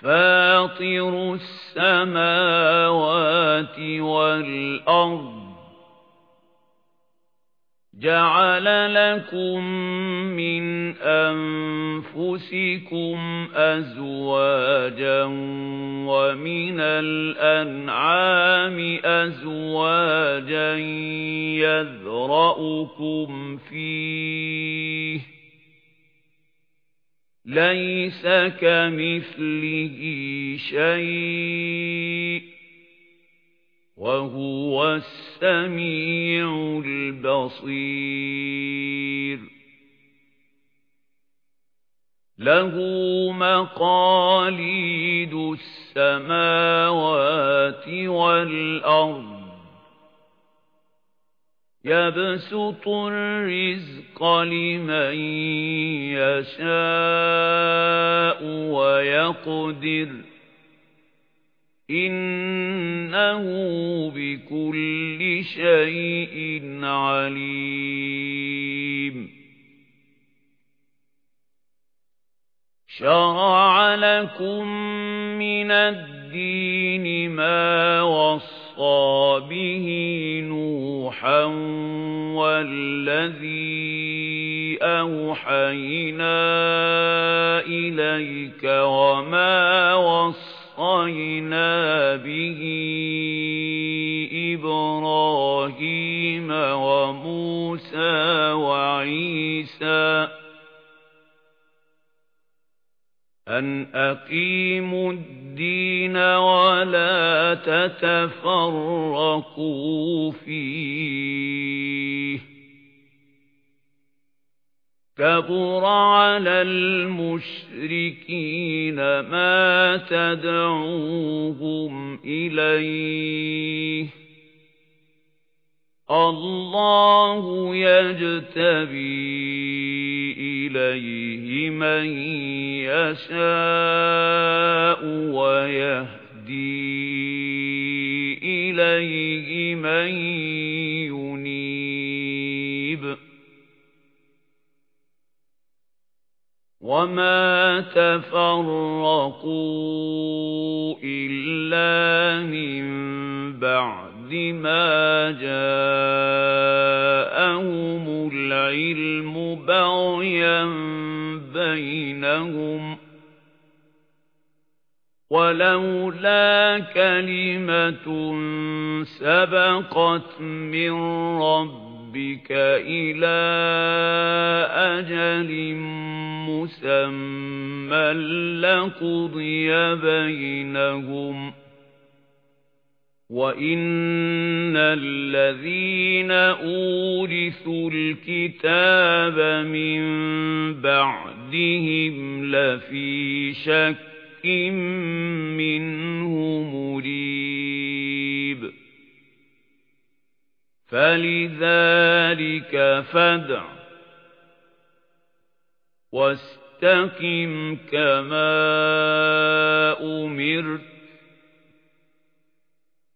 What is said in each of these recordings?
فاطر السماوات والأرض جَعَلَ لَكُم مِّنْ أَنفُسِكُمْ أَزْوَاجًا وَمِنَ الْأَنْعَامِ أَزْوَاجًا يَذْرَؤُكُمْ فِيهِ لَيْسَ كَمِثْلِهِ شَيْءٌ وَهُوَ السَّمِيعُ الْبَصِيرُ. لَهُ مَقَالِيدُ السَّمَاوَاتِ وَالْأَرْضِ يَبْسُطُ الرِّزْقَ لِمَن يَشَاءُ وَيَقْدِرُ. إِنَّهُ بِكُلِّ شَيْءٍ عَلِيمٌ. شَرَعَ لَكُم مِّنَ الدِّينِ مَا وَصَّى بِهِ نُوحًا وَالَّذِي أَوْحَيْنَا إِلَيْكَ وَمَا وَصَّى وَوَصَّيْنَا بِهِ إِبْرَاهِيمَ وَمُوسَى وَعِيسَى أَنْ أَقِيمُوا الدِّينَ وَلَا تَتَفَرَّقُوا فِيهِ كَبُرَ عَلَى الْمُشْرِكِينَ مَا تَدْعُوهُمْ إِلَيْهِ اللَّهُ يَجْتَبِي إِلَيْهِ مَن يَشَاءُ وَيَهْدِي إِلَيْهِ مَن يُنِيبُ. وَمَا تَفَرَّقُوا إِلَّا مِن بَعْدِ مَا جَاءَهُمُ الْعِلْمُ بَغْيًا بَيْنَهُمْ وَلَوْلَا كَلِمَةٌ سَبَقَتْ مِن رَّبِّكَ إِلَى أَجَلٍ مُّسَمًّى لَّقُضِيَ بَيْنَهُمْ وَإِنَّ الَّذِينَ أُورِثُوا الْكِتَابَ مِن بَعْدِهِمْ لَفِي شَكٍّ مِّنْهُ مُرِيبٍ فَلِذَلِكَ فَادْعُ واستقم كما أمرت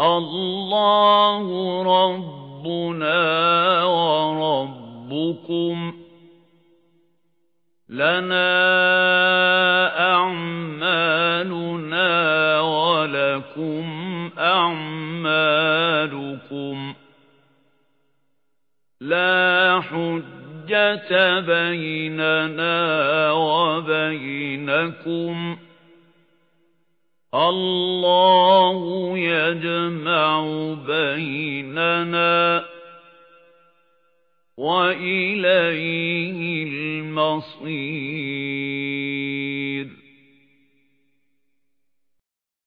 اللَّهُ رَبُّنَا وَرَبُّكُمْ لَنَا أَعْمَالُنَا وَلَكُمْ أَعْمَالُكُمْ لَا حُجَّةَ بَيْنَنَا وَبَيْنَكُمْ اللَّهُ يَجْمَعُ بَيْنَنَا وَإِلَيْهِ الْمَصِيرُ.